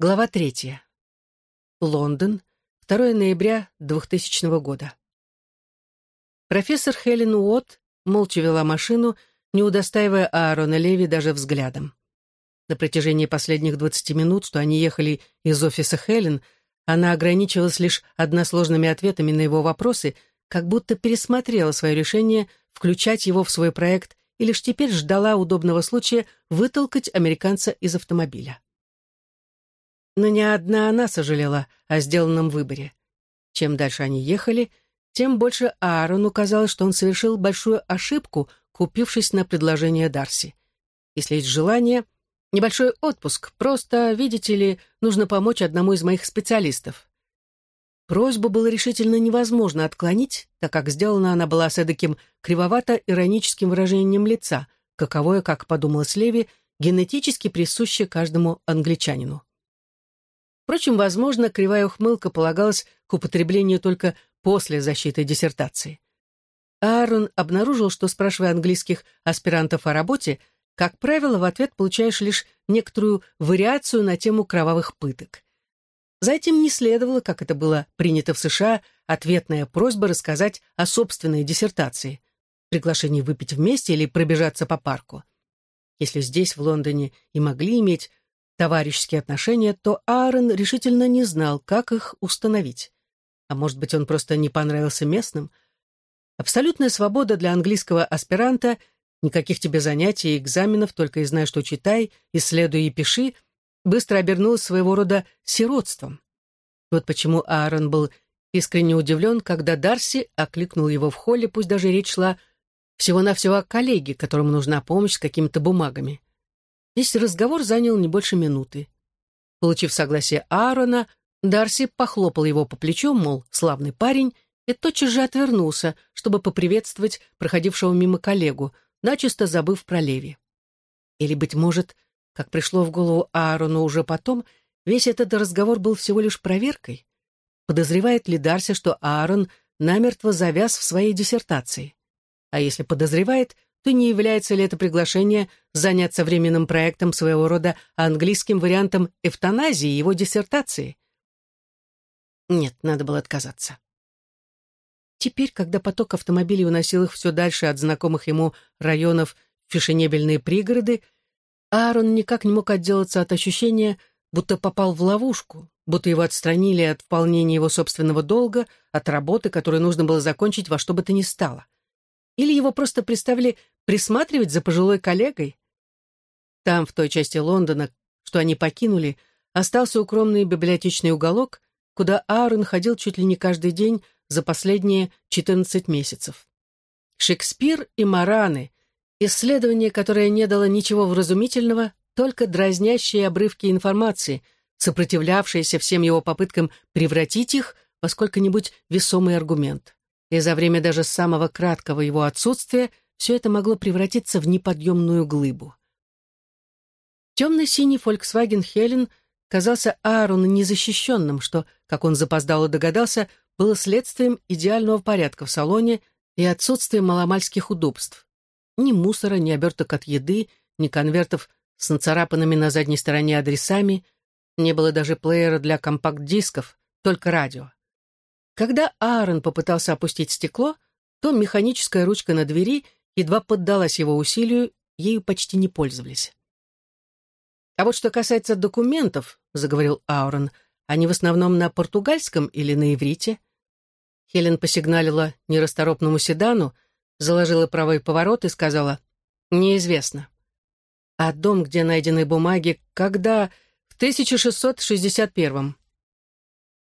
Глава третья. Лондон, 2 ноября 2000 года. Профессор Хелен Уотт молча вела машину, не удостаивая Аарона Леви даже взглядом. На протяжении последних 20 минут, что они ехали из офиса Хелен, она ограничивалась лишь односложными ответами на его вопросы, как будто пересмотрела свое решение включать его в свой проект и лишь теперь ждала удобного случая вытолкать американца из автомобиля. Но не одна она сожалела о сделанном выборе. Чем дальше они ехали, тем больше Аарону казалось, что он совершил большую ошибку, купившись на предложение Дарси. Если есть желание, небольшой отпуск, просто, видите ли, нужно помочь одному из моих специалистов. Просьбу было решительно невозможно отклонить, так как сделана она была с эдаким кривовато-ироническим выражением лица, каковое, как подумалось Леви, генетически присуще каждому англичанину. Впрочем, возможно, кривая ухмылка полагалась к употреблению только после защиты диссертации. Аарон обнаружил, что, спрашивая английских аспирантов о работе, как правило, в ответ получаешь лишь некоторую вариацию на тему кровавых пыток. За этим не следовало, как это было принято в США, ответная просьба рассказать о собственной диссертации, приглашение выпить вместе или пробежаться по парку. Если здесь, в Лондоне, и могли иметь товарищеские отношения, то Аарон решительно не знал, как их установить. А может быть, он просто не понравился местным? Абсолютная свобода для английского аспиранта, никаких тебе занятий и экзаменов, только и знай, что читай, исследуй и пиши, быстро обернулась своего рода сиротством. Вот почему Аарон был искренне удивлен, когда Дарси окликнул его в холле, пусть даже речь шла всего-навсего о коллеге, которому нужна помощь с какими-то бумагами. Весь разговор занял не больше минуты. Получив согласие Аарона, Дарси похлопал его по плечу, мол, славный парень, и тотчас же отвернулся, чтобы поприветствовать проходившего мимо коллегу, начисто забыв про Леви. Или, быть может, как пришло в голову Аарону уже потом, весь этот разговор был всего лишь проверкой? Подозревает ли Дарси, что Аарон намертво завяз в своей диссертации? А если подозревает, то не является ли это приглашение заняться временным проектом своего рода английским вариантом эвтаназии его диссертации? Нет, надо было отказаться. Теперь, когда поток автомобилей уносил их все дальше от знакомых ему районов фешенебельные пригороды, Аарон никак не мог отделаться от ощущения, будто попал в ловушку, будто его отстранили от выполнения его собственного долга, от работы, которую нужно было закончить во что бы то ни стало. Или его просто представили присматривать за пожилой коллегой? Там, в той части Лондона, что они покинули, остался укромный библиотечный уголок, куда Аарон ходил чуть ли не каждый день за последние 14 месяцев. Шекспир и Мараны — исследование, которое не дало ничего вразумительного, только дразнящие обрывки информации, сопротивлявшиеся всем его попыткам превратить их во сколько-нибудь весомый аргумент и за время даже самого краткого его отсутствия все это могло превратиться в неподъемную глыбу. Темно-синий Volkswagen Хелен казался Аарону незащищенным, что, как он запоздало догадался, было следствием идеального порядка в салоне и отсутствия маломальских удобств. Ни мусора, ни оберток от еды, ни конвертов с нацарапанными на задней стороне адресами, не было даже плеера для компакт-дисков, только радио. Когда Аарон попытался опустить стекло, то механическая ручка на двери едва поддалась его усилию, ею почти не пользовались. «А вот что касается документов», — заговорил Аарон, «они в основном на португальском или на иврите?» Хелен посигналила нерасторопному седану, заложила правый поворот и сказала «Неизвестно». «А дом, где найдены бумаги, когда?» «В 1661-м».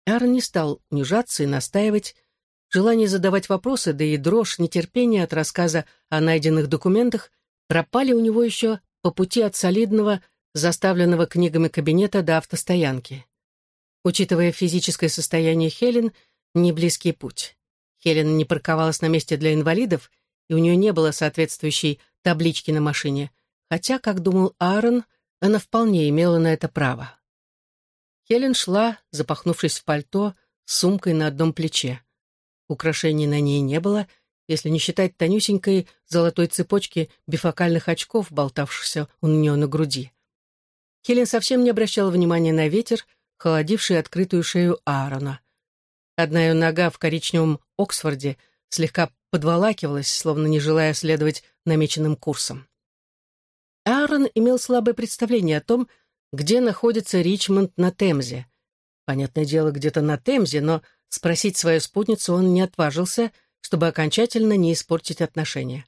Аарон не стал унижаться и настаивать. Желание задавать вопросы, да и дрожь нетерпения от рассказа о найденных документах пропали у него еще по пути от солидного, заставленного книгами кабинета до автостоянки. Учитывая физическое состояние Хелен, не близкий путь. Хелен не парковалась на месте для инвалидов, и у нее не было соответствующей таблички на машине, хотя, как думал Аарон, она вполне имела на это право. Хелен шла, запахнувшись в пальто, с сумкой на одном плече. Украшений на ней не было, если не считать тонюсенькой золотой цепочки бифокальных очков, болтавшихся у нее на груди. Хелен совсем не обращала внимания на ветер, холодивший открытую шею Аарона. Одна ее нога в коричневом Оксфорде слегка подволакивалась, словно не желая следовать намеченным курсом. Аарон имел слабое представление о том, где находится Ричмонд на Темзе. Понятное дело, где-то на Темзе, но спросить свою спутницу он не отважился, чтобы окончательно не испортить отношения.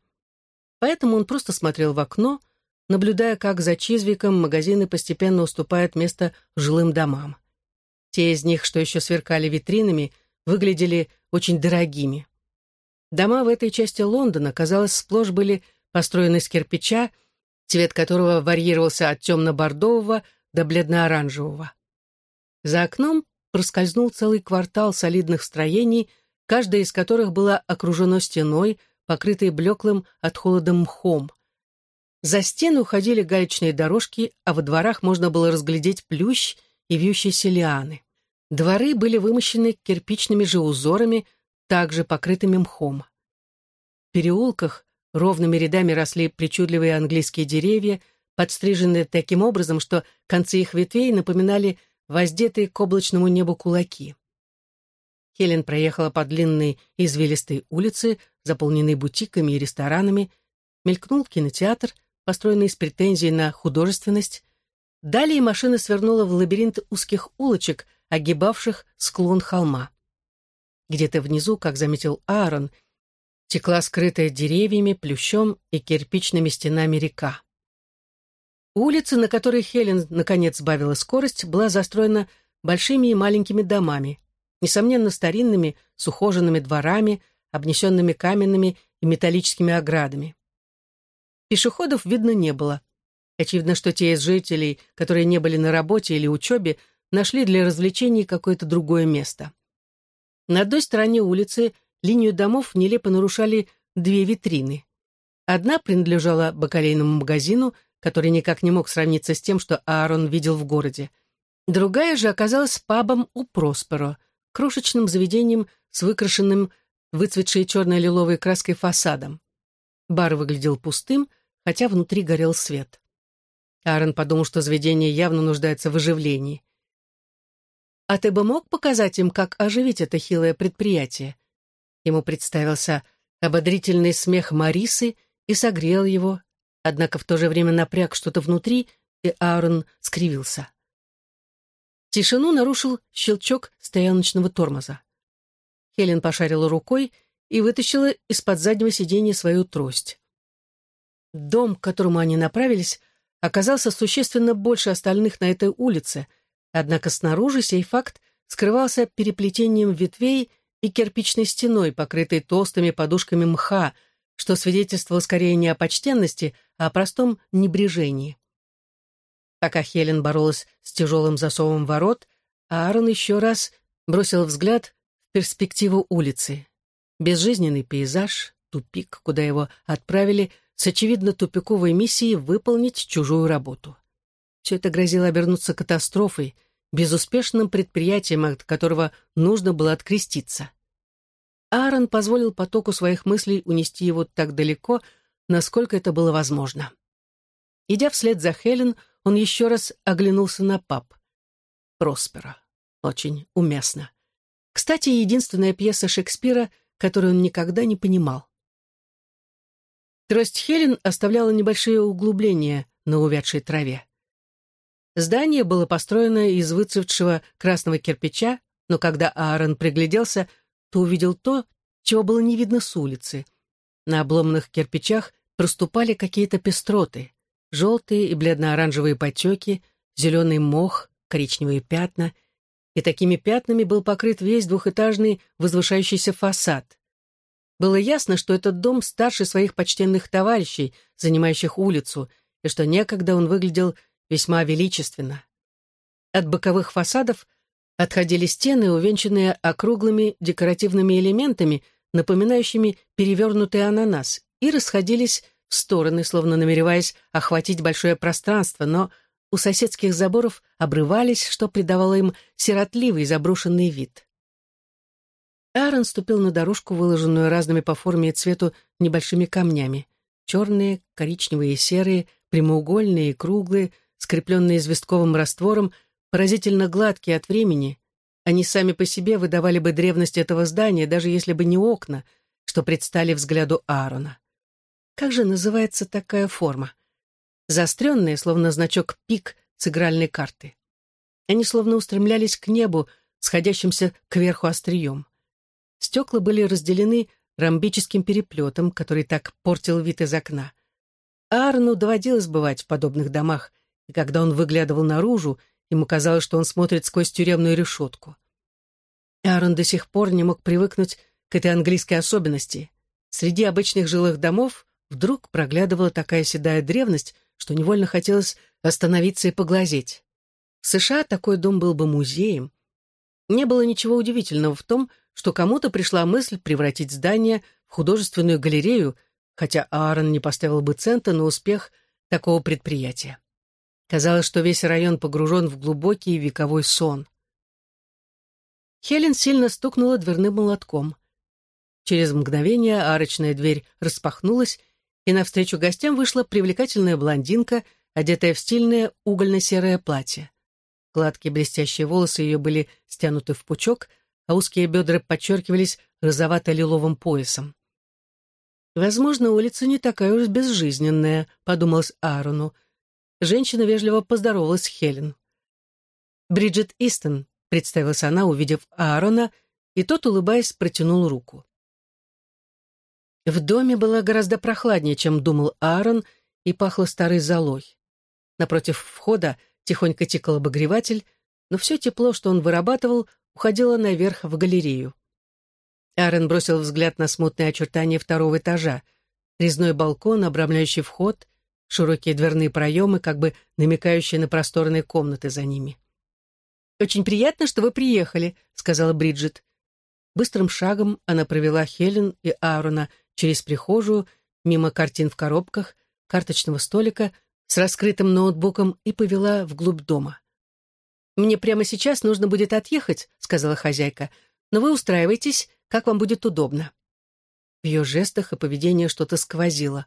Поэтому он просто смотрел в окно, наблюдая, как за Чизвиком магазины постепенно уступают место жилым домам. Те из них, что еще сверкали витринами, выглядели очень дорогими. Дома в этой части Лондона, казалось, сплошь были построены из кирпича, цвет которого варьировался от темно-бордового до бледно-оранжевого. За окном проскользнул целый квартал солидных строений, каждое из которых было окружено стеной, покрытой блеклым от холода мхом. За стену уходили гаечные дорожки, а во дворах можно было разглядеть плющ и вьющиеся лианы. Дворы были вымощены кирпичными же узорами, также покрытыми мхом. В переулках ровными рядами росли причудливые английские деревья, подстриженные таким образом, что концы их ветвей напоминали воздетые к облачному небу кулаки. Хелен проехала по длинной извилистой улице, заполненной бутиками и ресторанами, мелькнул кинотеатр, построенный с претензией на художественность. Далее машина свернула в лабиринт узких улочек, огибавших склон холма. Где-то внизу, как заметил Аарон, текла скрытая деревьями, плющом и кирпичными стенами река. Улица, на которой Хелен наконец сбавила скорость, была застроена большими и маленькими домами, несомненно старинными, с ухоженными дворами, обнесенными каменными и металлическими оградами. Пешеходов видно не было. Очевидно, что те из жителей, которые не были на работе или учебе, нашли для развлечений какое-то другое место. На одной стороне улицы линию домов нелепо нарушали две витрины. Одна принадлежала бакалейному магазину, который никак не мог сравниться с тем, что Аарон видел в городе. Другая же оказалась пабом у Просперо, крошечным заведением с выкрашенным выцветшей черно-лиловой краской фасадом. Бар выглядел пустым, хотя внутри горел свет. Аарон подумал, что заведение явно нуждается в оживлении. «А ты бы мог показать им, как оживить это хилое предприятие?» Ему представился ободрительный смех Марисы и согрел его, однако в то же время напряг что-то внутри, и Аарон скривился. Тишину нарушил щелчок стояночного тормоза. Хелен пошарила рукой и вытащила из-под заднего сиденья свою трость. Дом, к которому они направились, оказался существенно больше остальных на этой улице, однако снаружи сей факт скрывался переплетением ветвей и кирпичной стеной, покрытой толстыми подушками мха, что свидетельствовало скорее не о почтенности, о простом небрежении. Пока Хелен боролась с тяжелым засовом ворот, Аарон еще раз бросил взгляд в перспективу улицы. Безжизненный пейзаж, тупик, куда его отправили, с очевидно тупиковой миссией выполнить чужую работу. Все это грозило обернуться катастрофой, безуспешным предприятием, от которого нужно было откреститься. Аарон позволил потоку своих мыслей унести его так далеко, насколько это было возможно. Идя вслед за Хелен, он еще раз оглянулся на пап. Проспера. Очень уместно. Кстати, единственная пьеса Шекспира, которую он никогда не понимал. Трость Хелен оставляла небольшие углубления на увядшей траве. Здание было построено из выцветшего красного кирпича, но когда Аарон пригляделся, то увидел то, чего было не видно с улицы. На обломанных кирпичах проступали какие-то пестроты, желтые и бледно-оранжевые потеки, зеленый мох, коричневые пятна, и такими пятнами был покрыт весь двухэтажный возвышающийся фасад. Было ясно, что этот дом старше своих почтенных товарищей, занимающих улицу, и что некогда он выглядел весьма величественно. От боковых фасадов отходили стены, увенчанные округлыми декоративными элементами, напоминающими перевернутый ананас, и расходились в стороны, словно намереваясь охватить большое пространство, но у соседских заборов обрывались, что придавало им сиротливый заброшенный вид. Аарон ступил на дорожку, выложенную разными по форме и цвету небольшими камнями. Черные, коричневые и серые, прямоугольные и круглые, скрепленные известковым раствором, поразительно гладкие от времени, они сами по себе выдавали бы древность этого здания, даже если бы не окна, что предстали взгляду Аарона. Как же называется такая форма? Заостренная, словно значок пик с игральной карты. Они словно устремлялись к небу, сходящимся кверху острием. Стекла были разделены ромбическим переплетом, который так портил вид из окна. Аарону доводилось бывать в подобных домах, и когда он выглядывал наружу, ему казалось, что он смотрит сквозь тюремную решетку. Аарон до сих пор не мог привыкнуть к этой английской особенности. Среди обычных жилых домов вдруг проглядывала такая седая древность, что невольно хотелось остановиться и поглазеть. В США такой дом был бы музеем. Не было ничего удивительного в том, что кому-то пришла мысль превратить здание в художественную галерею, хотя Аарон не поставил бы цента на успех такого предприятия. Казалось, что весь район погружен в глубокий вековой сон. Хелен сильно стукнула дверным молотком. Через мгновение арочная дверь распахнулась, и навстречу гостям вышла привлекательная блондинка, одетая в стильное угольно-серое платье. Гладкие блестящие волосы ее были стянуты в пучок, а узкие бедра подчеркивались розовато-лиловым поясом. «Возможно, улица не такая уж безжизненная», — подумалось Аарону. Женщина вежливо поздоровалась с Хелен. «Бриджит Истон», — представилась она, увидев Аарона, и тот, улыбаясь, протянул руку. В доме было гораздо прохладнее, чем думал Аарон, и пахло старой золой. Напротив входа тихонько тикал обогреватель, но все тепло, что он вырабатывал, уходило наверх в галерею. Аарон бросил взгляд на смутные очертания второго этажа. Резной балкон, обрамляющий вход, широкие дверные проемы, как бы намекающие на просторные комнаты за ними. «Очень приятно, что вы приехали», — сказала Бриджит. Быстрым шагом она провела Хелен и Аарона через прихожую, мимо картин в коробках, карточного столика с раскрытым ноутбуком и повела вглубь дома. «Мне прямо сейчас нужно будет отъехать», — сказала хозяйка, «но вы устраивайтесь, как вам будет удобно». В ее жестах и поведении что-то сквозило.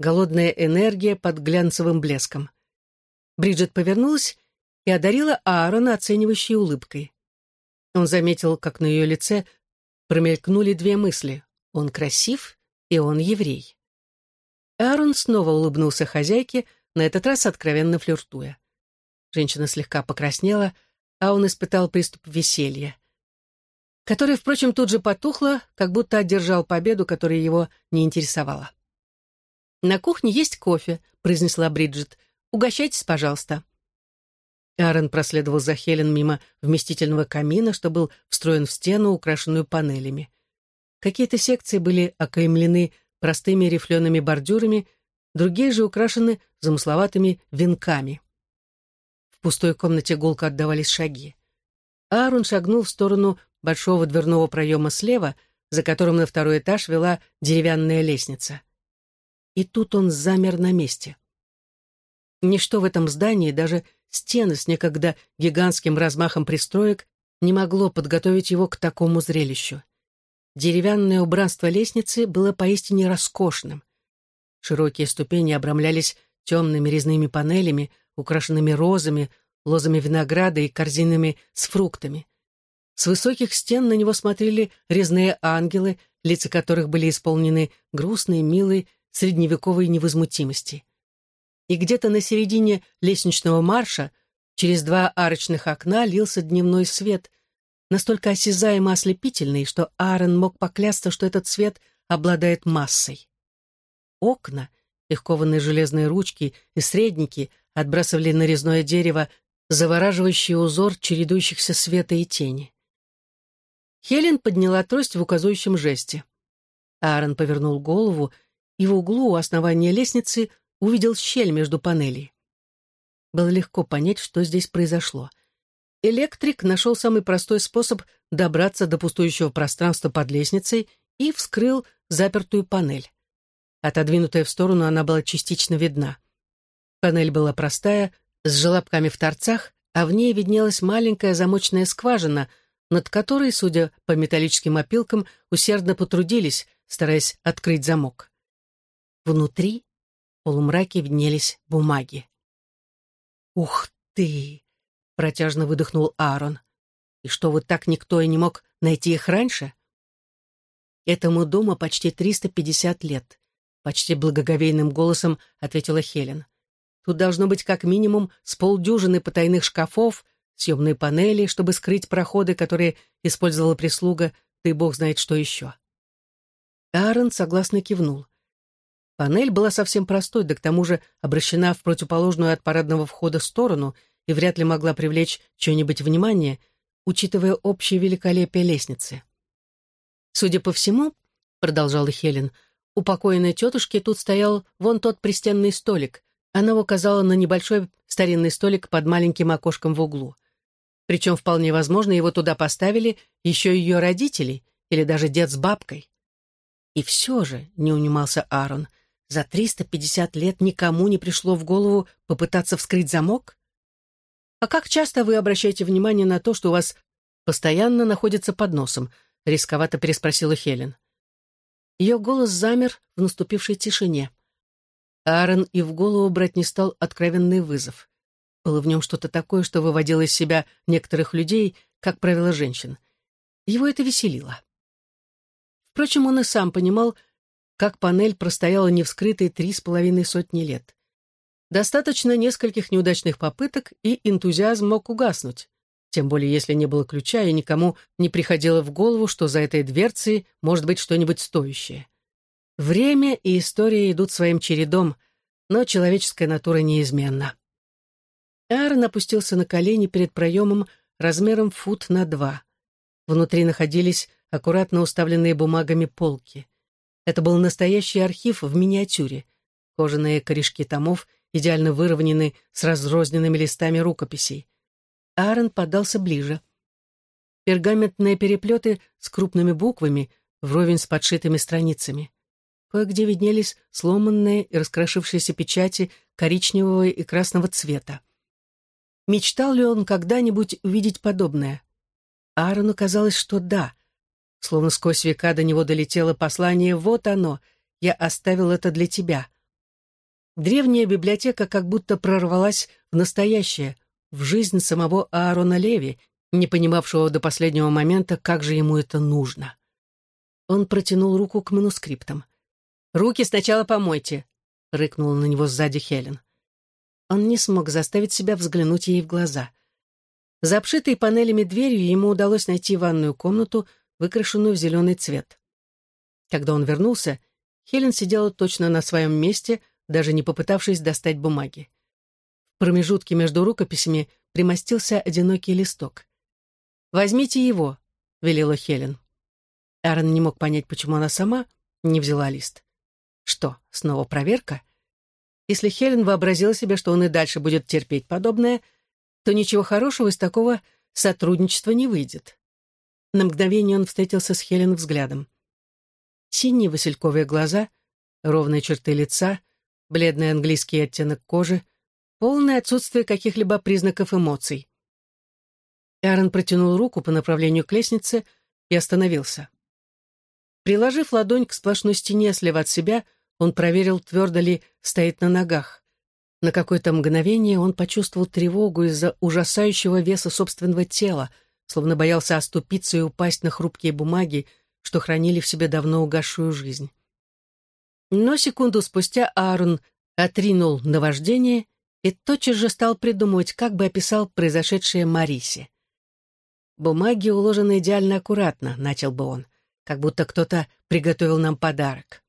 Голодная энергия под глянцевым блеском. Бриджит повернулась и одарила Аарона оценивающей улыбкой. Он заметил, как на ее лице промелькнули две мысли. Он красив и он еврей. Аарон снова улыбнулся хозяйке, на этот раз откровенно флиртуя. Женщина слегка покраснела, а он испытал приступ веселья, который, впрочем, тут же потухло, как будто одержал победу, которая его не интересовала. «На кухне есть кофе», — произнесла Бриджит. «Угощайтесь, пожалуйста». Аарон проследовал за Хелен мимо вместительного камина, что был встроен в стену, украшенную панелями. Какие-то секции были окаймлены простыми рифлеными бордюрами, другие же украшены замысловатыми венками. В пустой комнате гулко отдавались шаги. Аарон шагнул в сторону большого дверного проема слева, за которым на второй этаж вела деревянная лестница. И тут он замер на месте. Ничто в этом здании, даже стены с некогда гигантским размахом пристроек, не могло подготовить его к такому зрелищу. Деревянное убранство лестницы было поистине роскошным. Широкие ступени обрамлялись темными резными панелями, украшенными розами, лозами винограда и корзинами с фруктами. С высоких стен на него смотрели резные ангелы, лица которых были исполнены грустной, милой, средневековой невозмутимости. И где-то на середине лестничного марша через два арочных окна лился дневной свет, настолько осязаемо ослепительный, что Аарон мог поклясться, что этот свет обладает массой. Окна, их кованые железные ручки и средники отбрасывали на резное дерево завораживающий узор чередующихся света и тени. Хелен подняла трость в указующем жесте. Аарон повернул голову и в углу у основания лестницы увидел щель между панелей. Было легко понять, что здесь произошло — Электрик нашел самый простой способ добраться до пустующего пространства под лестницей и вскрыл запертую панель. Отодвинутая в сторону, она была частично видна. Панель была простая, с желобками в торцах, а в ней виднелась маленькая замочная скважина, над которой, судя по металлическим опилкам, усердно потрудились, стараясь открыть замок. Внутри в полумраке виднелись бумаги. «Ух ты!» — протяжно выдохнул Аарон. «И что, вот так никто и не мог найти их раньше?» «Этому дому почти 350 лет», — почти благоговейным голосом ответила Хелен. «Тут должно быть как минимум с полдюжины потайных шкафов, съемные панели, чтобы скрыть проходы, которые использовала прислуга, и бог знает что еще». Аарон согласно кивнул. Панель была совсем простой, да к тому же обращена в противоположную от парадного входа сторону и вряд ли могла привлечь чье-нибудь внимание, учитывая общее великолепие лестницы. «Судя по всему, — продолжала Хелен, — у покойной тетушки тут стоял вон тот пристенный столик. Она указала на небольшой старинный столик под маленьким окошком в углу. Причем вполне возможно, его туда поставили еще ее родители или даже дед с бабкой. И все же, — не унимался Аарон, — за 350 лет никому не пришло в голову попытаться вскрыть замок? А как часто вы обращаете внимание на то, что у вас постоянно находится под носом? Рисковато переспросила Хелен. Ее голос замер в наступившей тишине. Аарон и в голову брать не стал откровенный вызов. Было в нем что-то такое, что выводило из себя некоторых людей, как правило, женщин. Его это веселило. Впрочем, он и сам понимал, как панель простояла невскрытой три с половиной сотни лет. Достаточно нескольких неудачных попыток, и энтузиазм мог угаснуть. Тем более, если не было ключа, и никому не приходило в голову, что за этой дверцей может быть что-нибудь стоящее. Время и история идут своим чередом, но человеческая натура неизменна. Аарон опустился на колени перед проемом размером фут на два. Внутри находились аккуратно уставленные бумагами полки. Это был настоящий архив в миниатюре. Кожаные корешки томов идеально выровнены с разрозненными листами рукописей. Аарон подался ближе. Пергаментные переплеты с крупными буквами, вровень с подшитыми страницами. Кое-где виднелись сломанные и раскрошившиеся печати коричневого и красного цвета. Мечтал ли он когда-нибудь увидеть подобное? Аарону казалось, что да — Словно сквозь века до него долетело послание «Вот оно! Я оставил это для тебя». Древняя библиотека как будто прорвалась в настоящее, в жизнь самого Аарона Леви, не понимавшего до последнего момента, как же ему это нужно. Он протянул руку к манускриптам. «Руки сначала помойте», — рыкнула на него сзади Хелен. Он не смог заставить себя взглянуть ей в глаза. За обшитой панелями дверью ему удалось найти ванную комнату, выкрашенную в зеленый цвет. Когда он вернулся, Хелен сидела точно на своем месте, даже не попытавшись достать бумаги. В промежутке между рукописями примостился одинокий листок. «Возьмите его», — велела Хелен. Аарон не мог понять, почему она сама не взяла лист. Что, снова проверка? Если Хелен вообразила себе, что он и дальше будет терпеть подобное, то ничего хорошего из такого сотрудничества не выйдет. На мгновение он встретился с Хелен взглядом. Синие васильковые глаза, ровные черты лица, бледный английский оттенок кожи, полное отсутствие каких-либо признаков эмоций. Аарон протянул руку по направлению к лестнице и остановился. Приложив ладонь к сплошной стене слева от себя, он проверил, твердо ли стоит на ногах. На какое-то мгновение он почувствовал тревогу из-за ужасающего веса собственного тела — словно боялся оступиться и упасть на хрупкие бумаги, что хранили в себе давно угасшую жизнь. Но секунду спустя Аарон отринул наваждение и тотчас же стал придумывать, как бы описал произошедшее Марисе. «Бумаги уложены идеально аккуратно», — начал бы он, как будто кто-то приготовил нам подарок.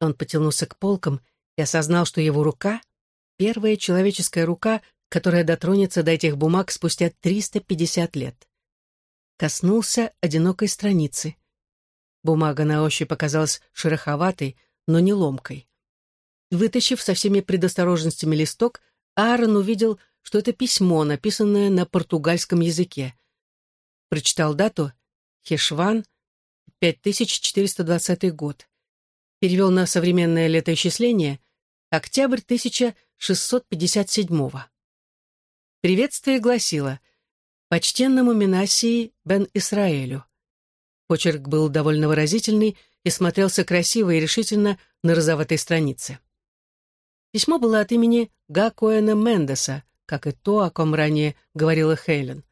Он потянулся к полкам и осознал, что его рука — первая человеческая рука, которая дотронется до этих бумаг спустя 350 лет. Коснулся одинокой страницы. Бумага на ощупь оказалась шероховатой, но не ломкой. Вытащив со всеми предосторожностями листок, Аарон увидел, что это письмо, написанное на португальском языке. Прочитал дату «Хешван», 5420 год. Перевел на современное летоисчисление «Октябрь 1657 -го». Приветствие гласило «Почтенному Минасии бен Исраэлю». Почерк был довольно выразительный и смотрелся красиво и решительно на розоватой странице. Письмо было от имени Га Коэна Мендеса, как и то, о ком ранее говорила Хейлен.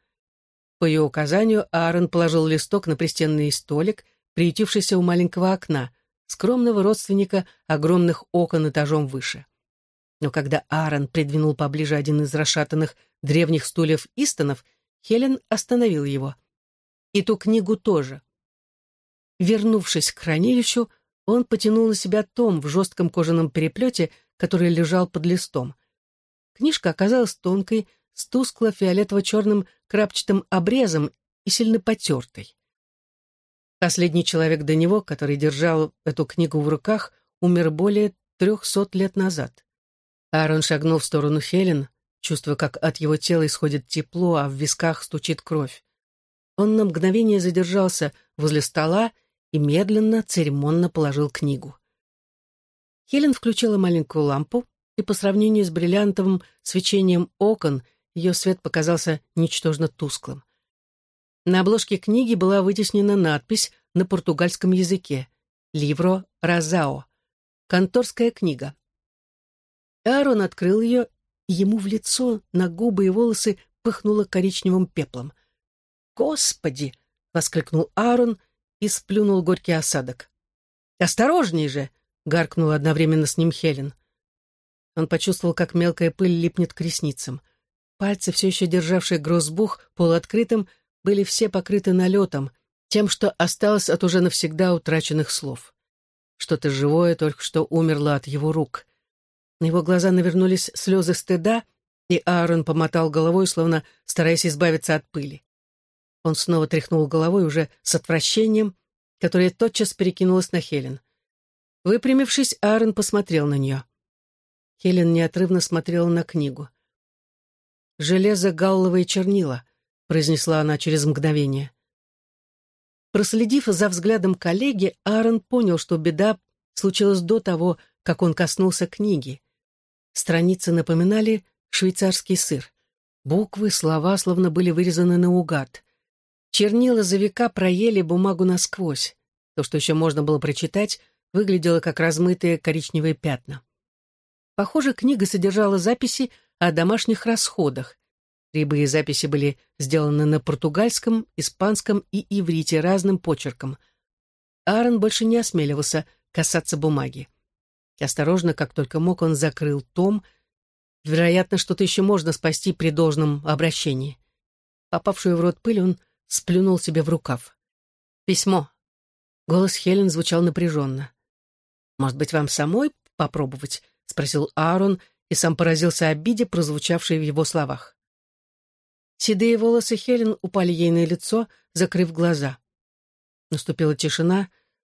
По ее указанию Аарон положил листок на пристенный столик, приютившийся у маленького окна, скромного родственника огромных окон этажом выше. Но когда Аарон придвинул поближе один из расшатанных древних стульев Истонов, Хелен остановил его. И ту книгу тоже. Вернувшись к хранилищу, он потянул на себя том в жестком кожаном переплете, который лежал под листом. Книжка оказалась тонкой, с тускло-фиолетово-черным крапчатым обрезом и сильно потертой. Последний человек до него, который держал эту книгу в руках, умер более трехсот лет назад. Аарон шагнул в сторону Хелен, чувствуя, как от его тела исходит тепло, а в висках стучит кровь. Он на мгновение задержался возле стола и медленно, церемонно положил книгу. Хелен включила маленькую лампу, и по сравнению с бриллиантовым свечением окон ее свет показался ничтожно тусклым. На обложке книги была вытеснена надпись на португальском языке «Ливро Розао» — «Конторская книга». Аарон открыл ее, и ему в лицо, на губы и волосы пыхнуло коричневым пеплом. «Господи!» — воскликнул Аарон и сплюнул горький осадок. «Осторожней же!» — гаркнула одновременно с ним Хелен. Он почувствовал, как мелкая пыль липнет к ресницам. Пальцы, все еще державшие грозбух полуоткрытым, были все покрыты налетом, тем, что осталось от уже навсегда утраченных слов. Что-то живое только что умерло от его рук. На его глаза навернулись слезы стыда, и Аарон помотал головой, словно стараясь избавиться от пыли. Он снова тряхнул головой уже с отвращением, которое тотчас перекинулось на Хелен. Выпрямившись, Аарон посмотрел на нее. Хелен неотрывно смотрела на книгу. «Железо-галловые чернила», — произнесла она через мгновение. Проследив за взглядом коллеги, Аарон понял, что беда случилась до того, как он коснулся книги. Страницы напоминали швейцарский сыр. Буквы, слова словно были вырезаны наугад. Чернила за века проели бумагу насквозь. То, что еще можно было прочитать, выглядело как размытые коричневые пятна. Похоже, книга содержала записи о домашних расходах, Рябые записи были сделаны на португальском, испанском и иврите разным почерком. Аарон больше не осмеливался касаться бумаги. Осторожно, как только мог, он закрыл том. Вероятно, что-то еще можно спасти при должном обращении. Попавшую в рот пыль он сплюнул себе в рукав. «Письмо». Голос Хелен звучал напряженно. «Может быть, вам самой попробовать?» — спросил Аарон и сам поразился обиде, прозвучавшей в его словах. Седые волосы Хелен упали ей на лицо, закрыв глаза. Наступила тишина,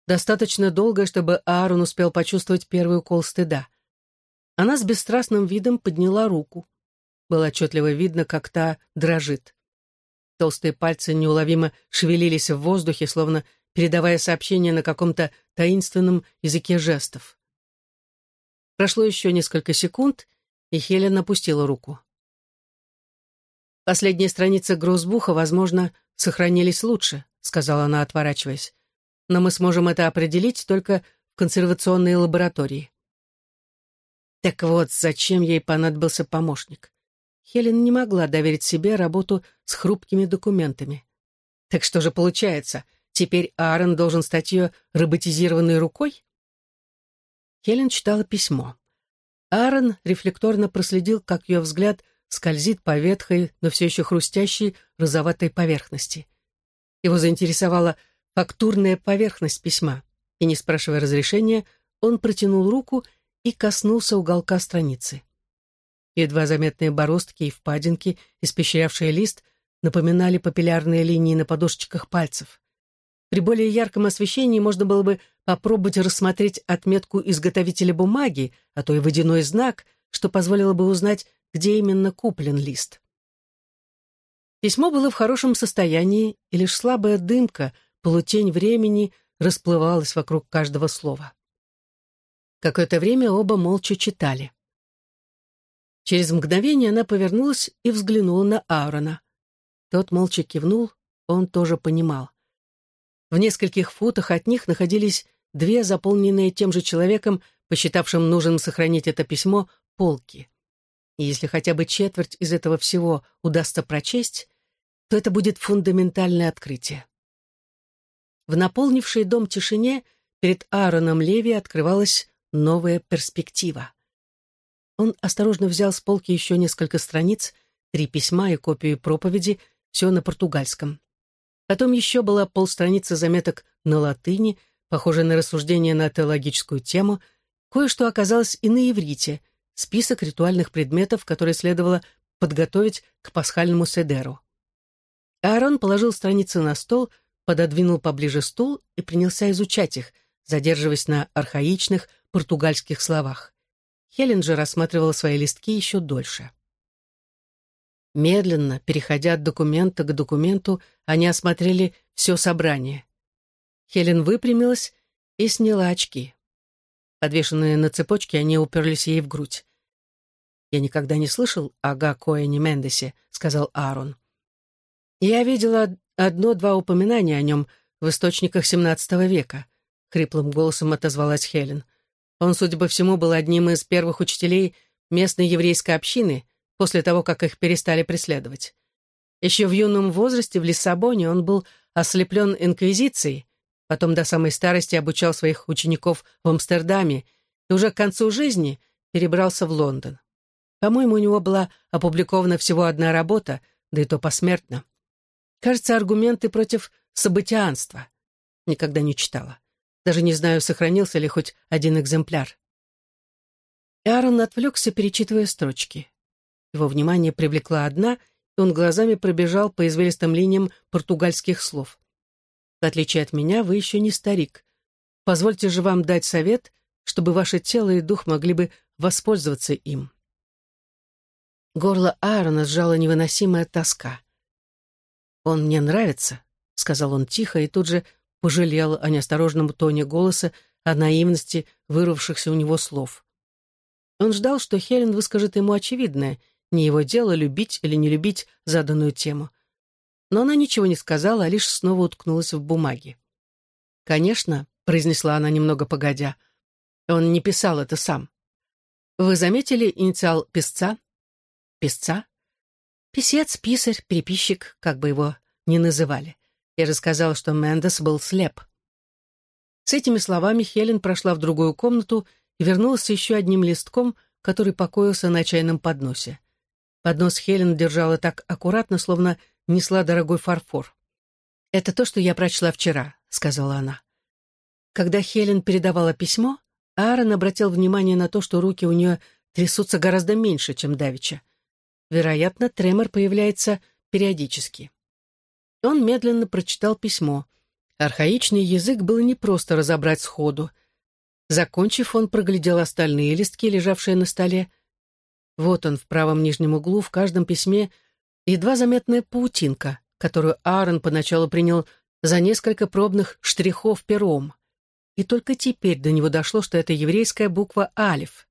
достаточно долгая, чтобы Аарон успел почувствовать первый укол стыда. Она с бесстрастным видом подняла руку. Было отчетливо видно, как та дрожит. Толстые пальцы неуловимо шевелились в воздухе, словно передавая сообщение на каком-то таинственном языке жестов. Прошло еще несколько секунд, и Хелен опустила руку. «Последние страницы Гроссбуха, возможно, сохранились лучше», сказала она, отворачиваясь. «Но мы сможем это определить только в консервационной лаборатории». Так вот, зачем ей понадобился помощник. Хелен не могла доверить себе работу с хрупкими документами. Так что же получается, теперь Аарон должен стать ее роботизированной рукой? Хелен читала письмо. Аарон рефлекторно проследил, как ее взгляд скользит по ветхой, но все еще хрустящей розоватой поверхности. Его заинтересовала фактурная поверхность письма, и, не спрашивая разрешения, он протянул руку и коснулся уголка страницы. Едва заметные бороздки и впадинки, испещрявшие лист, напоминали папиллярные линии на подушечках пальцев. При более ярком освещении можно было бы попробовать рассмотреть отметку изготовителя бумаги, а то и водяной знак, что позволило бы узнать, где именно куплен лист. Письмо было в хорошем состоянии, и лишь слабая дымка, полутень времени, расплывалась вокруг каждого слова. Какое-то время оба молча читали. Через мгновение она повернулась и взглянула на Аарона. Тот молча кивнул, он тоже понимал. В нескольких футах от них находились две заполненные тем же человеком, посчитавшим нужным сохранить это письмо, полки. И если хотя бы четверть из этого всего удастся прочесть, то это будет фундаментальное открытие. В наполнившей дом тишине перед Аароном Леви открывалась новая перспектива. Он осторожно взял с полки еще несколько страниц, три письма и копию проповеди, все на португальском. Потом еще была полстраницы заметок на латыни, похожие на рассуждения на теологическую тему, кое-что оказалось и на иврите, список ритуальных предметов, которые следовало подготовить к пасхальному седеру. Аарон положил страницы на стол — пододвинул поближе стул и принялся изучать их, задерживаясь на архаичных португальских словах. Хелен же рассматривала свои листки еще дольше. Медленно, переходя от документа к документу, они осмотрели все собрание. Хелен выпрямилась и сняла очки. Подвешенные на цепочке, они уперлись ей в грудь. «Я никогда не слышал о Гакоэне Мендесе», — сказал Аарон. «Я видела одно-два упоминания о нем в источниках XVII века», — хриплым голосом отозвалась Хелен. «Он, судя по всему, был одним из первых учителей местной еврейской общины после того, как их перестали преследовать. Еще в юном возрасте в Лиссабоне он был ослеплен инквизицией, потом до самой старости обучал своих учеников в Амстердаме и уже к концу жизни перебрался в Лондон. По-моему, у него была опубликована всего одна работа, да и то посмертно. Кажется, аргументы против событианства. Никогда не читала. Даже не знаю, сохранился ли хоть один экземпляр. Аарон отвлекся, перечитывая строчки. Его внимание привлекла одна, и он глазами пробежал по извилистым линиям португальских слов. В отличие от меня, вы еще не старик. Позвольте же вам дать совет, чтобы ваше тело и дух могли бы воспользоваться им. Горло Аарона сжала невыносимая тоска. «Он мне нравится», — сказал он тихо и тут же пожалел о неосторожном тоне голоса, о наивности вырвавшихся у него слов. Он ждал, что Хелен выскажет ему очевидное, не его дело любить или не любить заданную тему. Но она ничего не сказала, а лишь снова уткнулась в бумаги. «Конечно», — произнесла она немного погодя, — «он не писал это сам. Вы заметили инициал писца?» «Писца?» Писец, писарь, переписчик, как бы его ни называли. Я же сказала, что Мендес был слеп. С этими словами Хелен прошла в другую комнату и вернулась с еще одним листком, который покоился на чайном подносе. Поднос Хелен держала так аккуратно, словно несла дорогой фарфор. «Это то, что я прочла вчера», — сказала она. Когда Хелен передавала письмо, Аарон обратил внимание на то, что руки у нее трясутся гораздо меньше, чем давеча. Вероятно, тремор появляется периодически. Он медленно прочитал письмо. Архаичный язык было непросто разобрать сходу. Закончив, он проглядел остальные листки, лежавшие на столе. Вот он в правом нижнем углу, в каждом письме едва заметная паутинка, которую Аарон поначалу принял за несколько пробных штрихов пером. И только теперь до него дошло, что это еврейская буква «Алиф».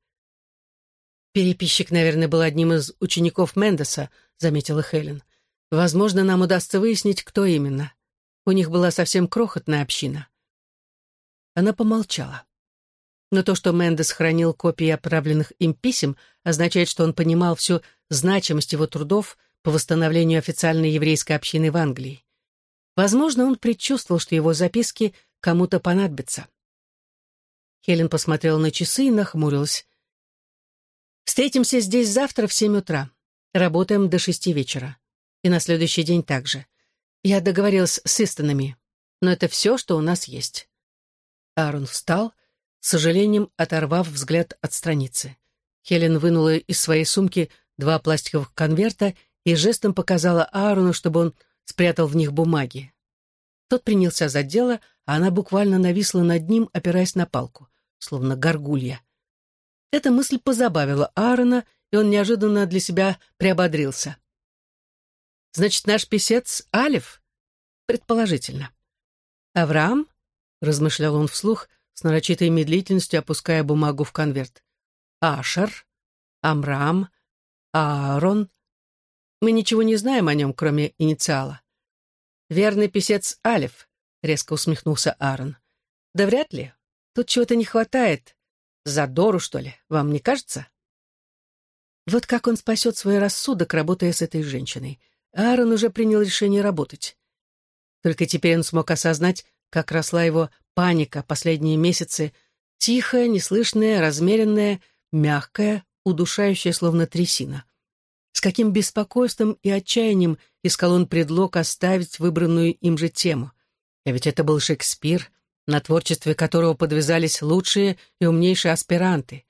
«Переписчик, наверное, был одним из учеников Мендеса», — заметила Хелен. «Возможно, нам удастся выяснить, кто именно. У них была совсем крохотная община». Она помолчала. Но то, что Мендес хранил копии отправленных им писем, означает, что он понимал всю значимость его трудов по восстановлению официальной еврейской общины в Англии. Возможно, он предчувствовал, что его записки кому-то понадобятся. Хелен посмотрела на часы и нахмурилась. Встретимся здесь завтра в семь утра. Работаем до шести вечера. И на следующий день также. Я договорилась с Истонами, но это все, что у нас есть». Аарон встал, с сожалением оторвав взгляд от страницы. Хелен вынула из своей сумки два пластиковых конверта и жестом показала Аарону, чтобы он спрятал в них бумаги. Тот принялся за дело, а она буквально нависла над ним, опираясь на палку, словно горгулья. Эта мысль позабавила Аарона, и он неожиданно для себя приободрился. «Значит, наш писец — Алиф?» «Предположительно». «Авраам?» — размышлял он вслух, с нарочитой медлительностью опуская бумагу в конверт. «Ашер? Амрам? Аарон?» Мы ничего не знаем о нем, кроме инициала. «Верный писец Алиф», — резко усмехнулся Аарон. «Да вряд ли. Тут чего-то не хватает. Задору, что ли, вам не кажется? Вот как он спасет свой рассудок, работая с этой женщиной. Аарон уже принял решение работать. Только теперь он смог осознать, как росла его паника последние месяцы, тихая, неслышная, размеренная, мягкая, удушающая, словно трясина. С каким беспокойством и отчаянием искал он предлог оставить выбранную им же тему. А ведь это был Шекспир, на творчестве которого подвязались лучшие и умнейшие аспиранты.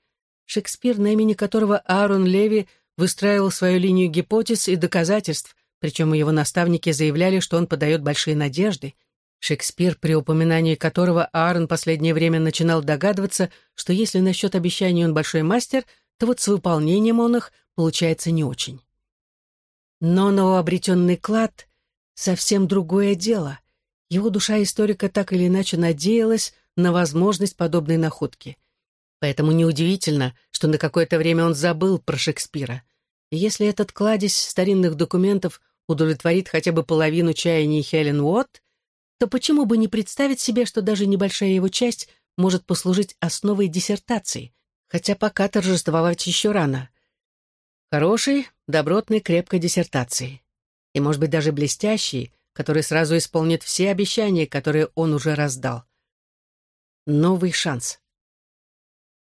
Шекспир, на имени которого Аарон Леви выстраивал свою линию гипотез и доказательств, причем его наставники заявляли, что он подает большие надежды. Шекспир, при упоминании которого Аарон последнее время начинал догадываться, что если насчет обещаний он большой мастер, то вот с выполнением он их получается не очень. Но новообретенный клад — совсем другое дело. Его душа историка так или иначе надеялась на возможность подобной находки. Поэтому неудивительно, что на какое-то время он забыл про Шекспира. И если этот кладезь старинных документов удовлетворит хотя бы половину чаяний Хелен Уотт, то почему бы не представить себе, что даже небольшая его часть может послужить основой диссертации, хотя пока торжествовать еще рано. Хорошей, добротной, крепкой диссертации. И, может быть, даже блестящей, который сразу исполнит все обещания, которые он уже раздал. Новый шанс.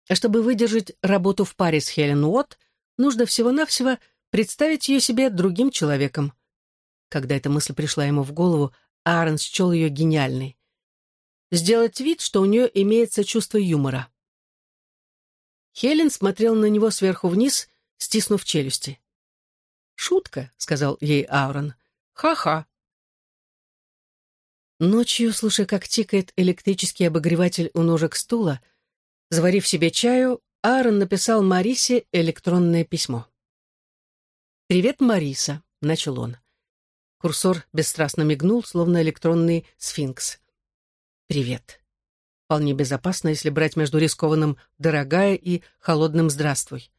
А чтобы выдержать работу в паре с Хелен Уотт, нужно всего-навсего представить ее себе другим человеком. Когда эта мысль пришла ему в голову, Аарон счел ее гениальной. Сделать вид, что у нее имеется чувство юмора. Хелен смотрел на него сверху вниз, стиснув челюсти. «Шутка», — сказал ей Аарон. «Ха-ха». Ночью, слушая, как тикает электрический обогреватель у ножек стула, — Заварив себе чаю, Аарон написал Марисе электронное письмо. «Привет, Мариса», — начал он. Курсор бесстрастно мигнул, словно электронный сфинкс. «Привет». Вполне безопасно, если брать между рискованным «дорогая» и холодным «здравствуй».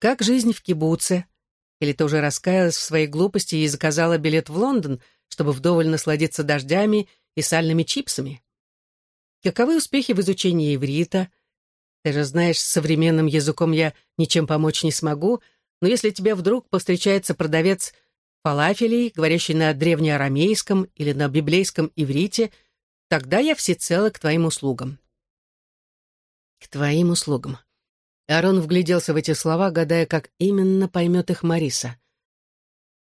«Как жизнь в кибуце?» Или ты уже раскаялась в своей глупости и заказала билет в Лондон, чтобы вдоволь насладиться дождями и сальными чипсами? Каковы успехи в изучении иврита? Ты же знаешь, с современным языком я ничем помочь не смогу, но если тебе вдруг повстречается продавец фалафелей, говорящий на древнеарамейском или на библейском иврите, тогда я всецело к твоим услугам. К твоим услугам. Арон вгляделся в эти слова, гадая, как именно поймет их Мариса.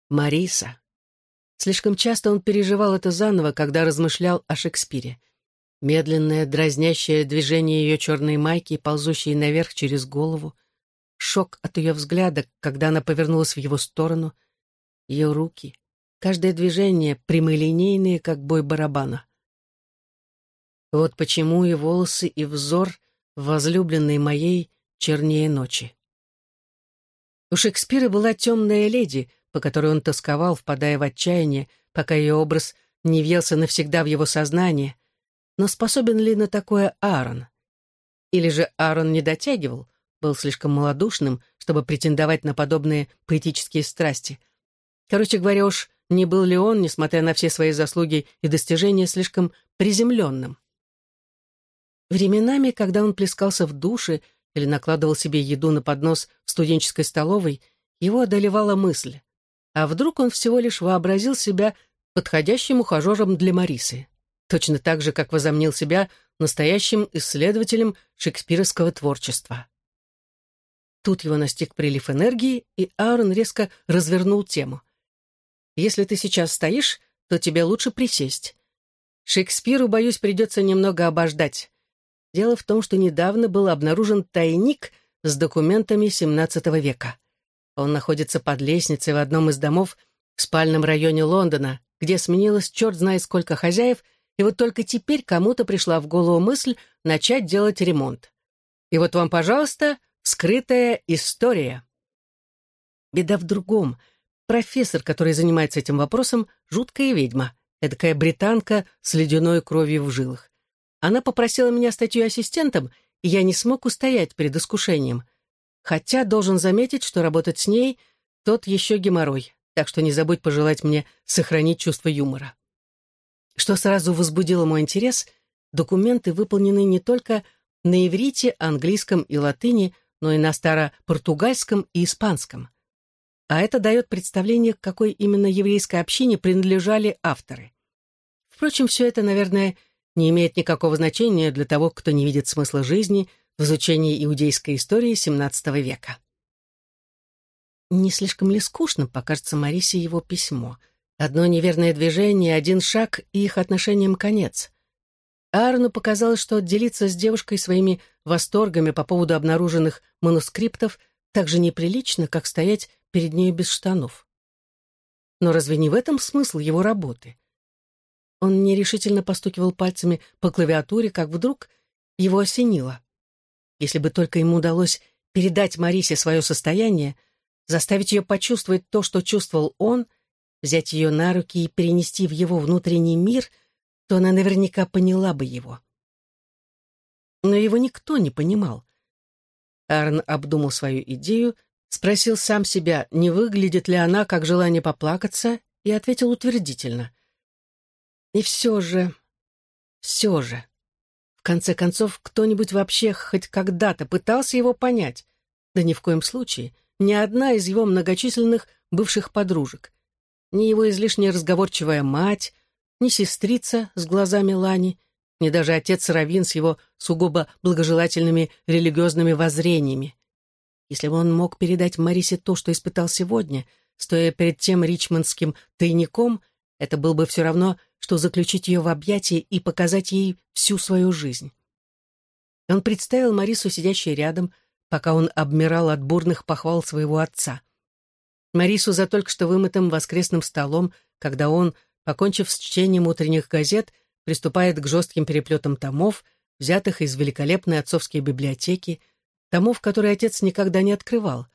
Мариса. Слишком часто он переживал это заново, когда размышлял о Шекспире. Медленное, дразнящее движение ее черной майки, ползущей наверх через голову, шок от ее взгляда, когда она повернулась в его сторону, ее руки, каждое движение прямолинейные, как бой барабана. Вот почему и волосы, и взор, возлюбленной моей, чернее ночи. У Шекспира была темная леди, по которой он тосковал, впадая в отчаяние, пока ее образ не въелся навсегда в его сознание, но способен ли на такое Аарон? Или же Аарон не дотягивал, был слишком малодушным, чтобы претендовать на подобные поэтические страсти? Короче говоря, уж не был ли он, несмотря на все свои заслуги и достижения, слишком приземленным? Временами, когда он плескался в душе или накладывал себе еду на поднос в студенческой столовой, его одолевала мысль. А вдруг он всего лишь вообразил себя подходящим ухажером для Марисы? точно так же, как возомнил себя настоящим исследователем шекспировского творчества. Тут его настиг прилив энергии, и Аарон резко развернул тему. «Если ты сейчас стоишь, то тебе лучше присесть. Шекспиру, боюсь, придется немного обождать. Дело в том, что недавно был обнаружен тайник с документами XVII века. Он находится под лестницей в одном из домов в спальном районе Лондона, где сменилось черт знает сколько хозяев — и вот только теперь кому-то пришла в голову мысль начать делать ремонт. И вот вам, пожалуйста, скрытая история. Беда в другом. Профессор, который занимается этим вопросом, жуткая ведьма, эдакая британка с ледяной кровью в жилах. Она попросила меня стать ее ассистентом, и я не смог устоять перед искушением. Хотя должен заметить, что работать с ней — тот еще геморрой, так что не забудь пожелать мне сохранить чувство юмора. Что сразу возбудило мой интерес, документы выполнены не только на иврите, английском и латыни, но и на старопортугальском и испанском. А это дает представление, к какой именно еврейской общине принадлежали авторы. Впрочем, все это, наверное, не имеет никакого значения для того, кто не видит смысла жизни в изучении иудейской истории XVII века. Не слишком ли скучно покажется Марисе его письмо? Одно неверное движение, один шаг, и их отношениям конец. Аарону показалось, что делиться с девушкой своими восторгами по поводу обнаруженных манускриптов так же неприлично, как стоять перед ней без штанов. Но разве не в этом смысл его работы? Он нерешительно постукивал пальцами по клавиатуре, как вдруг его осенило. Если бы только ему удалось передать Марисе свое состояние — заставить ее почувствовать то, что чувствовал он, взять ее на руки и перенести в его внутренний мир, то она наверняка поняла бы его. Но его никто не понимал. Аарон обдумал свою идею, спросил сам себя, не выглядит ли она как желание поплакаться, и ответил утвердительно. И все же, все же, в конце концов, кто-нибудь вообще хоть когда-то пытался его понять? Да ни в коем случае — ни одна из его многочисленных бывших подружек, ни его излишне разговорчивая мать, ни сестрица с глазами Лани, ни даже отец Равин с его сугубо благожелательными религиозными воззрениями. Если бы он мог передать Марисе то, что испытал сегодня, стоя перед тем ричмондским тайником, это было бы все равно, что заключить ее в объятия и показать ей всю свою жизнь. Он представил Марису, сидящей рядом, пока он обмирал от бурных похвал своего отца. Марису за только что вымытым воскресным столом, когда он, покончив с чтением утренних газет, приступает к жестким переплетам томов, взятых из великолепной отцовской библиотеки, томов, которые отец никогда не открывал,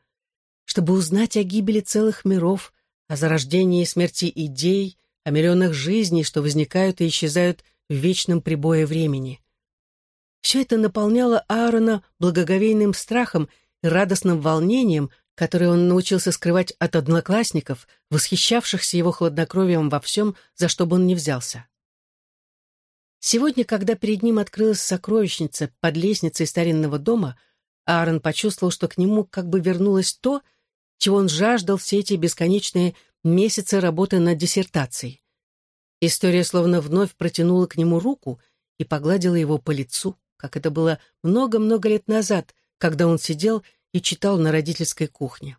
чтобы узнать о гибели целых миров, о зарождении и смерти идей, о миллионах жизней, что возникают и исчезают в вечном прибое времени. Все это наполняло Аарона благоговейным страхом и радостным волнением, которое он научился скрывать от одноклассников, восхищавшихся его хладнокровием во всем, за что бы он ни взялся. Сегодня, когда перед ним открылась сокровищница под лестницей старинного дома, Аарон почувствовал, что к нему как бы вернулось то, чего он жаждал все эти бесконечные месяцы работы над диссертацией. История словно вновь протянула к нему руку и погладила его по лицу как это было много-много лет назад, когда он сидел и читал на родительской кухне.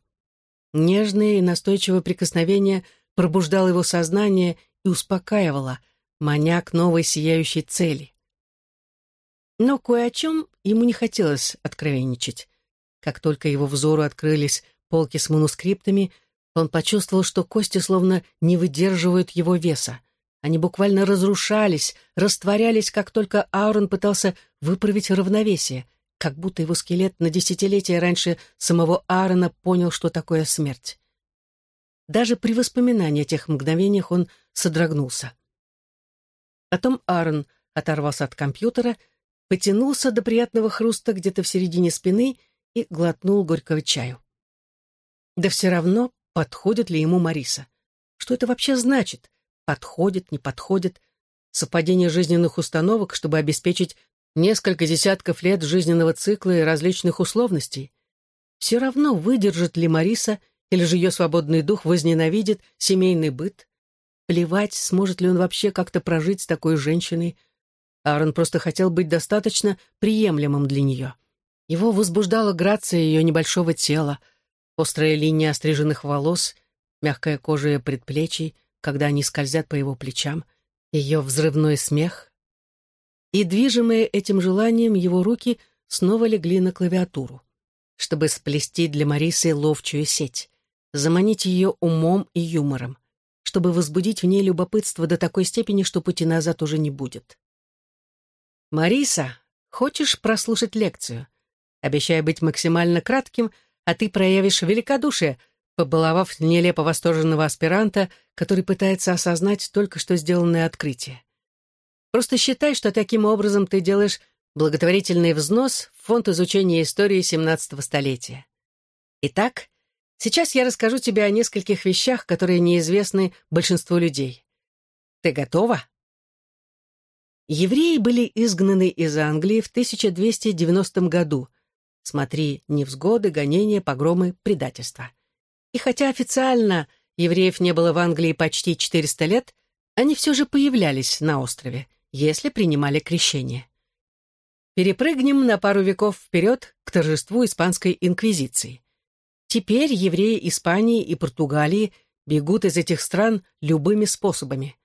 Нежное и настойчивое прикосновение пробуждало его сознание и успокаивало, маня к новой сияющей цели. Но кое о чем ему не хотелось откровенничать. Как только его взору открылись полки с манускриптами, он почувствовал, что кости словно не выдерживают его веса. Они буквально разрушались, растворялись, как только Аурон пытался выправить равновесие, как будто его скелет на десятилетия раньше самого Аарона понял, что такое смерть. Даже при воспоминании о тех мгновениях он содрогнулся. Потом Аарон оторвался от компьютера, потянулся до приятного хруста где-то в середине спины и глотнул горького чаю. Да все равно, подходит ли ему Мариса. Что это вообще значит? подходит, не подходит, совпадение жизненных установок, чтобы обеспечить несколько десятков лет жизненного цикла и различных условностей. Все равно, выдержит ли Мариса, или же ее свободный дух возненавидит семейный быт. Плевать, сможет ли он вообще как-то прожить с такой женщиной. Аарон просто хотел быть достаточно приемлемым для нее. Его возбуждала грация ее небольшого тела, острая линия остриженных волос, мягкая кожа ее предплечий, когда они скользят по его плечам, ее взрывной смех. И, движимые этим желанием, его руки снова легли на клавиатуру, чтобы сплести для Марисы ловчую сеть, заманить ее умом и юмором, чтобы возбудить в ней любопытство до такой степени, что пути назад уже не будет. «Мариса, хочешь прослушать лекцию? Обещаю быть максимально кратким, а ты проявишь великодушие, побаловав нелепо восторженного аспиранта, который пытается осознать только что сделанное открытие. Просто считай, что таким образом ты делаешь благотворительный взнос в фонд изучения истории XVII столетия. Итак, сейчас я расскажу тебе о нескольких вещах, которые неизвестны большинству людей. Ты готова? Евреи были изгнаны из Англии в 1290 году, Смотри, невзгоды, гонения, погромы, предательства. И хотя официально евреев не было в Англии почти 400 лет, они все же появлялись на острове, если принимали крещение. Перепрыгнем на пару веков вперед к торжеству Испанской Инквизиции. Теперь евреи Испании и Португалии бегут из этих стран любыми способами.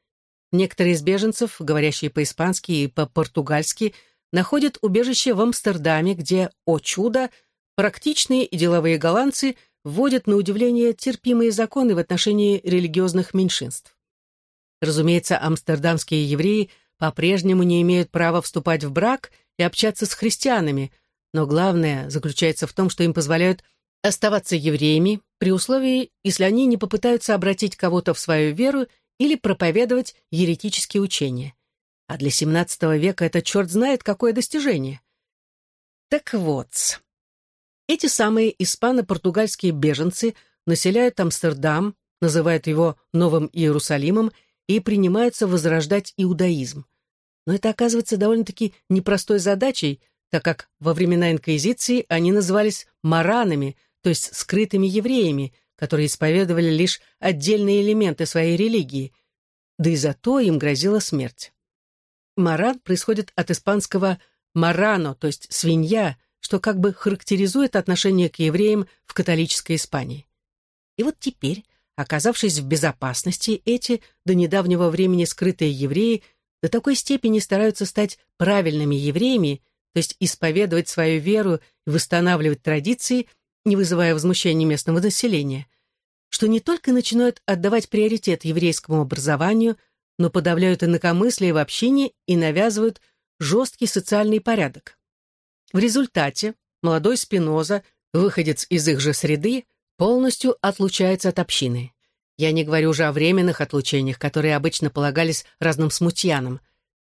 Некоторые из беженцев, говорящие по-испански и по-португальски, находят убежище в Амстердаме, где, о чудо, практичные и деловые голландцы вводят на удивление терпимые законы в отношении религиозных меньшинств. Разумеется, амстердамские евреи по-прежнему не имеют права вступать в брак и общаться с христианами, но главное заключается в том, что им позволяют оставаться евреями при условии, если они не попытаются обратить кого-то в свою веру или проповедовать еретические учения. А для XVII века это черт знает какое достижение. Так вот, эти самые испано-португальские беженцы населяют Амстердам, называют его Новым Иерусалимом и принимаются возрождать иудаизм. Но это оказывается довольно-таки непростой задачей, так как во времена Инквизиции они назывались маранами, то есть скрытыми евреями, которые исповедовали лишь отдельные элементы своей религии, да и зато им грозила смерть. Маран происходит от испанского «марано», то есть «свинья», что как бы характеризует отношение к евреям в католической Испании. И вот теперь, оказавшись в безопасности, эти до недавнего времени скрытые евреи до такой степени стараются стать правильными евреями, то есть исповедовать свою веру и восстанавливать традиции, не вызывая возмущения местного населения, что не только начинают отдавать приоритет еврейскому образованию, но подавляют инакомыслие в общине и навязывают жесткий социальный порядок. В результате молодой Спиноза, выходец из их же среды, полностью отлучается от общины. Я не говорю уже о временных отлучениях, которые обычно полагались разным смутьянам.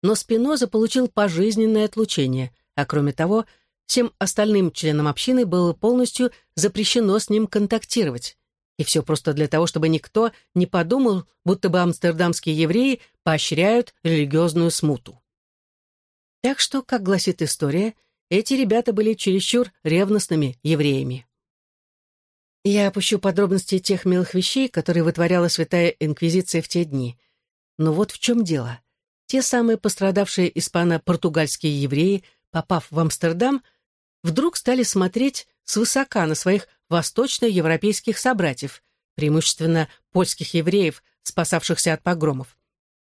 Но Спиноза получил пожизненное отлучение, а кроме того, всем остальным членам общины было полностью запрещено с ним контактировать. И все просто для того, чтобы никто не подумал, будто бы амстердамские евреи поощряют религиозную смуту. Так что, как гласит история, эти ребята были чересчур ревностными евреями. Я опущу подробности тех милых вещей, которые вытворяла Святая Инквизиция в те дни. Но вот в чем дело. Те самые пострадавшие испано-португальские евреи, попав в Амстердам, вдруг стали смотреть свысока на своих восточноевропейских собратьев, преимущественно польских евреев, спасавшихся от погромов,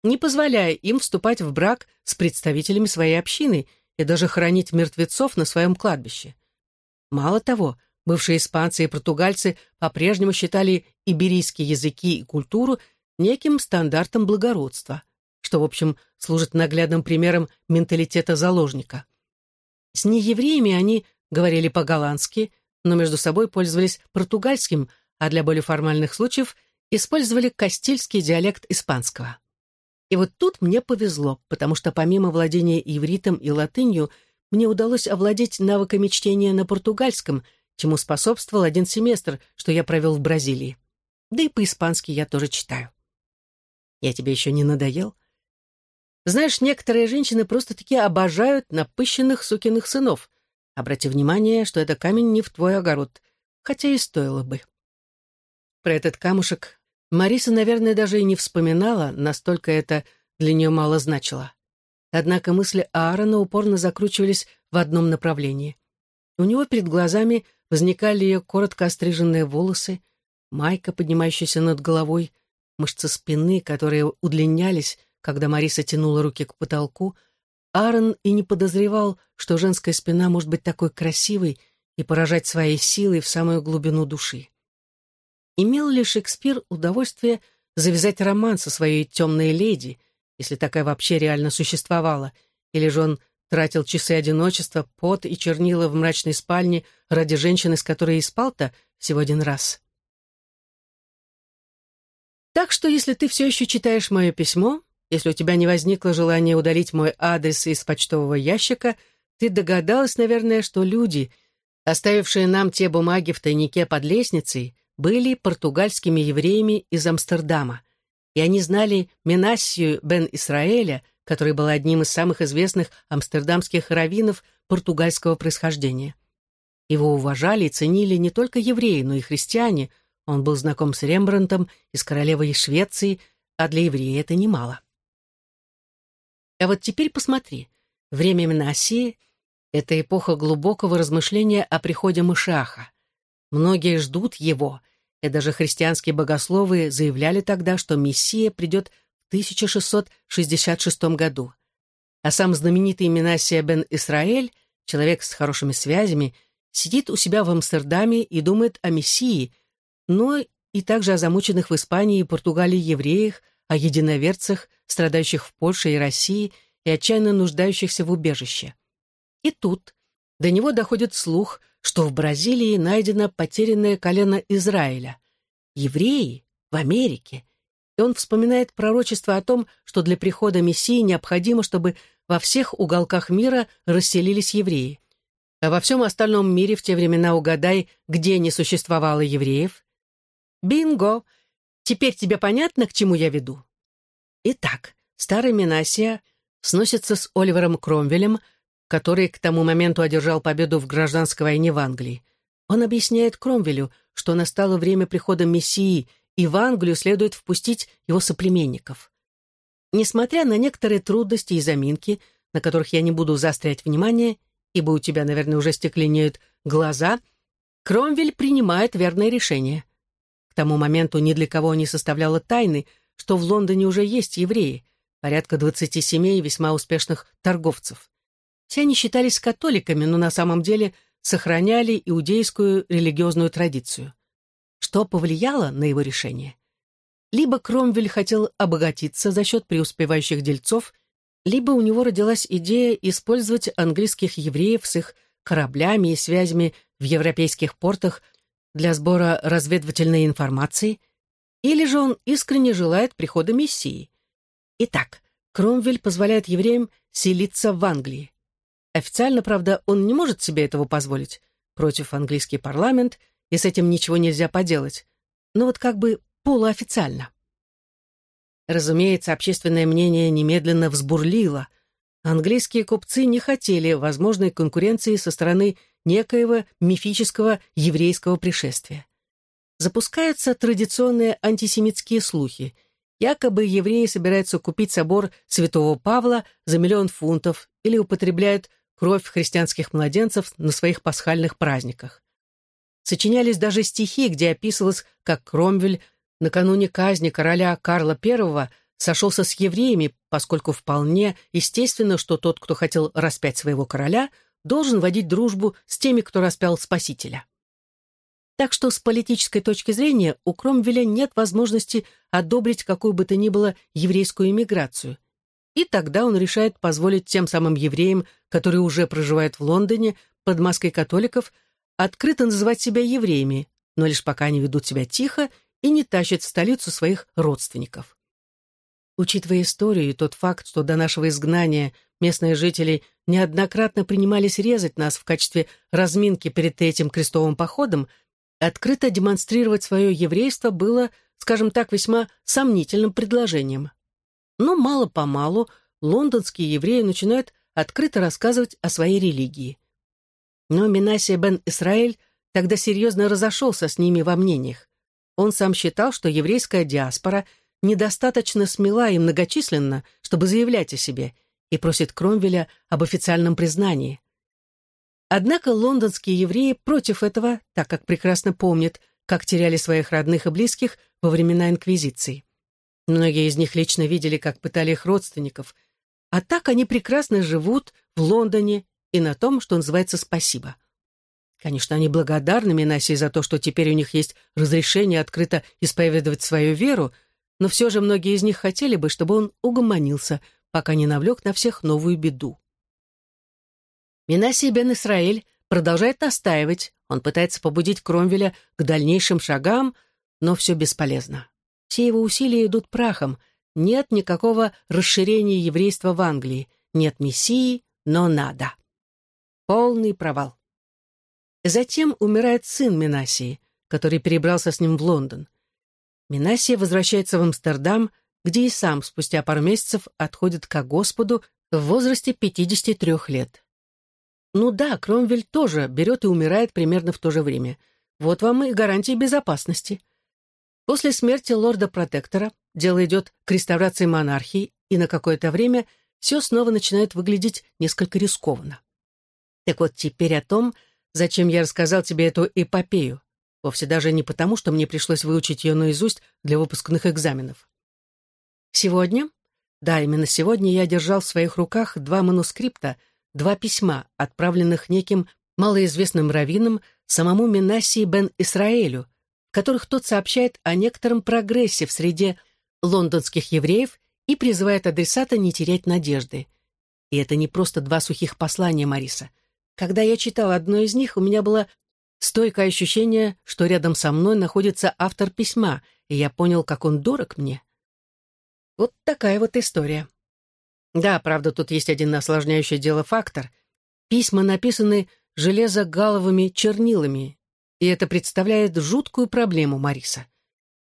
не позволяя им вступать в брак с представителями своей общины и даже хоронить мертвецов на своем кладбище. Мало того, Бывшие испанцы и португальцы по-прежнему считали иберийские языки и культуру неким стандартом благородства, что, в общем, служит наглядным примером менталитета заложника. С неевреями они говорили по-голландски, но между собой пользовались португальским, а для более формальных случаев использовали кастильский диалект испанского. И вот тут мне повезло, потому что помимо владения ивритом и латынью, мне удалось овладеть навыками чтения на португальском – чему способствовал один семестр, что я провел в Бразилии. Да и по-испански я тоже читаю. Я тебе еще не надоел? Знаешь, некоторые женщины просто-таки обожают напыщенных сукиных сынов. Обрати внимание, что это камень не в твой огород, хотя и стоило бы. Про этот камушек Мариса, наверное, даже и не вспоминала, настолько это для нее мало значило. Однако мысли Аарона упорно закручивались в одном направлении. У него перед глазами возникали ее коротко остриженные волосы, майка, поднимающаяся над головой, мышцы спины, которые удлинялись, когда Мариса тянула руки к потолку, Аарон и не подозревал, что женская спина может быть такой красивой и поражать своей силой в самую глубину души. Имел ли Шекспир удовольствие завязать роман со своей темной леди, если такая вообще реально существовала, или же он тратил часы одиночества, пот и чернила в мрачной спальне ради женщины, с которой и спал-то всего один раз. Так что, если ты все еще читаешь мое письмо, если у тебя не возникло желания удалить мой адрес из почтового ящика, ты догадалась, наверное, что люди, оставившие нам те бумаги в тайнике под лестницей, были португальскими евреями из Амстердама, и они знали Менассию бен Исраэля, который был одним из самых известных амстердамских раввинов португальского происхождения. Его уважали и ценили не только евреи, но и христиане. Он был знаком с Рембрандтом и с королевой Швеции, а для еврея это немало. А вот теперь посмотри. Время Минасии — это эпоха глубокого размышления о приходе Мышаха. Многие ждут его, и даже христианские богословы заявляли тогда, что Мессия придет в 1666 году. А сам знаменитый Минасия бен Исраэль, человек с хорошими связями, сидит у себя в Амстердаме и думает о Мессии, но и также о замученных в Испании и Португалии евреях, о единоверцах, страдающих в Польше и России и отчаянно нуждающихся в убежище. И тут до него доходит слух, что в Бразилии найдено потерянное колено Израиля. Евреи в Америке. И он вспоминает пророчество о том, что для прихода Мессии необходимо, чтобы во всех уголках мира расселились евреи. А во всем остальном мире в те времена угадай, где не существовало евреев. Бинго! Теперь тебе понятно, к чему я веду? Итак, старый Минасия сносится с Оливером Кромвелем, который к тому моменту одержал победу в гражданской войне в Англии. Он объясняет Кромвелю, что настало время прихода Мессии, и в Англию следует впустить его соплеменников. Несмотря на некоторые трудности и заминки, на которых я не буду заострять внимание, ибо у тебя, наверное, уже стекленеют глаза, Кромвель принимает верное решение. К тому моменту ни для кого не составляло тайны, что в Лондоне уже есть евреи, порядка 20 семей весьма успешных торговцев. Все они считались католиками, но на самом деле сохраняли иудейскую религиозную традицию. Что повлияло на его решение? Либо Кромвель хотел обогатиться за счет преуспевающих дельцов, либо у него родилась идея использовать английских евреев с их кораблями и связями в европейских портах для сбора разведывательной информации, или же он искренне желает прихода Мессии. Итак, Кромвель позволяет евреям селиться в Англии. Официально, правда, он не может себе этого позволить. Против английский парламент, и с этим ничего нельзя поделать. Но вот как бы полуофициально. Разумеется, общественное мнение немедленно взбурлило. Английские купцы не хотели возможной конкуренции со стороны некоего мифического еврейского пришествия. Запускаются традиционные антисемитские слухи. Якобы евреи собираются купить собор святого Павла за миллион фунтов или употребляют кровь христианских младенцев на своих пасхальных праздниках. Сочинялись даже стихи, где описывалось, как Кромвель накануне казни короля Карла I сошелся с евреями, поскольку вполне естественно, что тот, кто хотел распять своего короля, должен водить дружбу с теми, кто распял Спасителя. Так что с политической точки зрения у Кромвеля нет возможности одобрить какую бы то ни было еврейскую иммиграцию, и тогда он решает позволить тем самым евреям, которые уже проживают в Лондоне под маской католиков, открыто называть себя евреями, но лишь пока они ведут себя тихо и не тащат в столицу своих родственников. Учитывая историю и тот факт, что до нашего изгнания местные жители неоднократно принимались резать нас в качестве разминки перед этим крестовым походом, открыто демонстрировать свое еврейство было, скажем так, весьма сомнительным предложением. Но мало-помалу лондонские евреи начинают открыто рассказывать о своей религии. Но Минасия бен Исраэль тогда серьезно разошелся с ними во мнениях. Он сам считал, что еврейская диаспора недостаточно смела и многочисленна, чтобы заявлять о себе, и просит Кромвеля об официальном признании. Однако лондонские евреи против этого, так как прекрасно помнят, как теряли своих родных и близких во времена Инквизиции. Многие из них лично видели, как пытали их родственников. А так они прекрасно живут в Лондоне и на том, что называется «спасибо». Конечно, они благодарны Минасе за то, что теперь у них есть разрешение открыто исповедовать свою веру, но все же многие из них хотели бы, чтобы он угомонился, пока не навлек на всех новую беду. Минасий бен Исраэль продолжает настаивать, он пытается побудить Кромвеля к дальнейшим шагам, но все бесполезно. Все его усилия идут прахом. Нет никакого расширения еврейства в Англии. Нет мессии, но надо. Полный провал. Затем умирает сын Минасии, который перебрался с ним в Лондон. Минасия возвращается в Амстердам, где и сам спустя пару месяцев отходит ко Господу в возрасте 53 лет. Ну да, Кромвель тоже берет и умирает примерно в то же время. Вот вам и гарантия безопасности. После смерти лорда-протектора дело идет к реставрации монархии, и на какое-то время все снова начинает выглядеть несколько рискованно. Так вот, теперь о том, зачем я рассказал тебе эту эпопею. Вовсе даже не потому, что мне пришлось выучить ее наизусть для выпускных экзаменов. Сегодня, да, именно сегодня я держал в своих руках два манускрипта, два письма, отправленных неким малоизвестным раввином самому Минасии бен Исраэлю, в которых тот сообщает о некотором прогрессе в среде лондонских евреев и призывает адресата не терять надежды. И это не просто два сухих послания Мариса. Когда я читал одно из них, у меня было стойкое ощущение, что рядом со мной находится автор письма, и я понял, как он дорог мне. Вот такая вот история. Да, правда, тут есть один осложняющий дело фактор. Письма написаны железогаловыми чернилами, и это представляет жуткую проблему Мариса.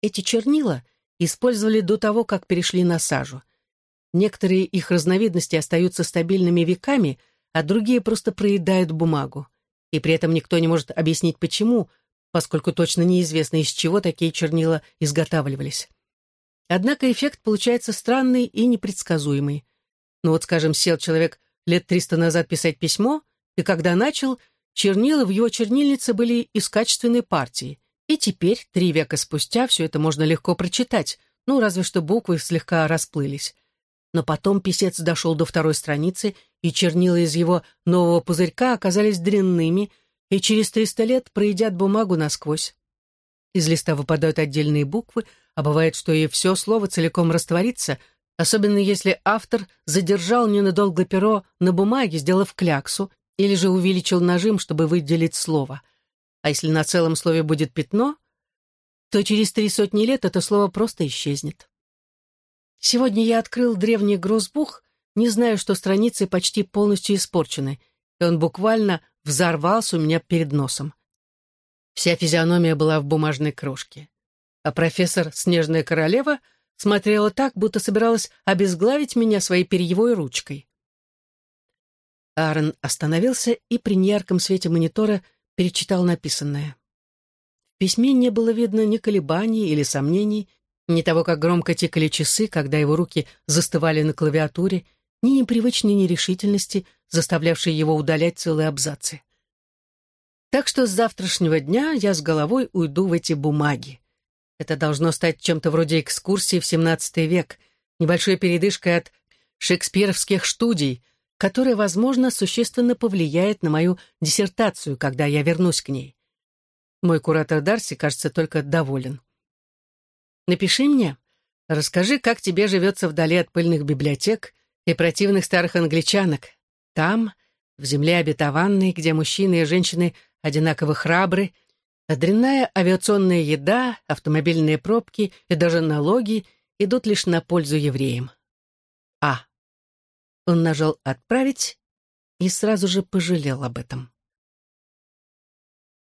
Эти чернила использовали до того, как перешли на сажу. Некоторые их разновидности остаются стабильными веками, а другие просто проедают бумагу. И при этом никто не может объяснить, почему, поскольку точно неизвестно, из чего такие чернила изготавливались. Однако эффект получается странный и непредсказуемый. Ну вот, скажем, сел человек лет триста назад писать письмо, и когда начал, чернила в его чернильнице были из качественной партии. И теперь, три века спустя, все это можно легко прочитать, ну, разве что буквы слегка расплылись. Но потом писец дошел до второй страницы, и чернила из его нового пузырька оказались дрянными, и через триста лет проедят бумагу насквозь. Из листа выпадают отдельные буквы, а бывает, что и все слово целиком растворится, особенно если автор задержал ненадолго перо на бумаге, сделав кляксу, или же увеличил нажим, чтобы выделить слово. А если на целом слове будет пятно, то через три сотни лет это слово просто исчезнет. Сегодня я открыл древний грозбух, не зная, что страницы почти полностью испорчены, и он буквально взорвался у меня перед носом. Вся физиономия была в бумажной крошке. А профессор Снежная Королева смотрела так, будто собиралась обезглавить меня своей перьевой ручкой. Аарон остановился и при неярком свете монитора перечитал написанное. В письме не было видно ни колебаний или сомнений, ни того, как громко тикали часы, когда его руки застывали на клавиатуре, ни непривычной нерешительности, заставлявшей его удалять целые абзацы. Так что с завтрашнего дня я с головой уйду в эти бумаги. Это должно стать чем-то вроде экскурсии в XVII век, небольшой передышкой от шекспировских студий, которая, возможно, существенно повлияет на мою диссертацию, когда я вернусь к ней. Мой куратор Дарси, кажется, только доволен. Напиши мне, расскажи, как тебе живется вдали от пыльных библиотек и противных старых англичанок. Там, в земле обетованной, где мужчины и женщины одинаково храбры, а авиационная еда, автомобильные пробки и даже налоги идут лишь на пользу евреям. А. Он нажал «Отправить» и сразу же пожалел об этом.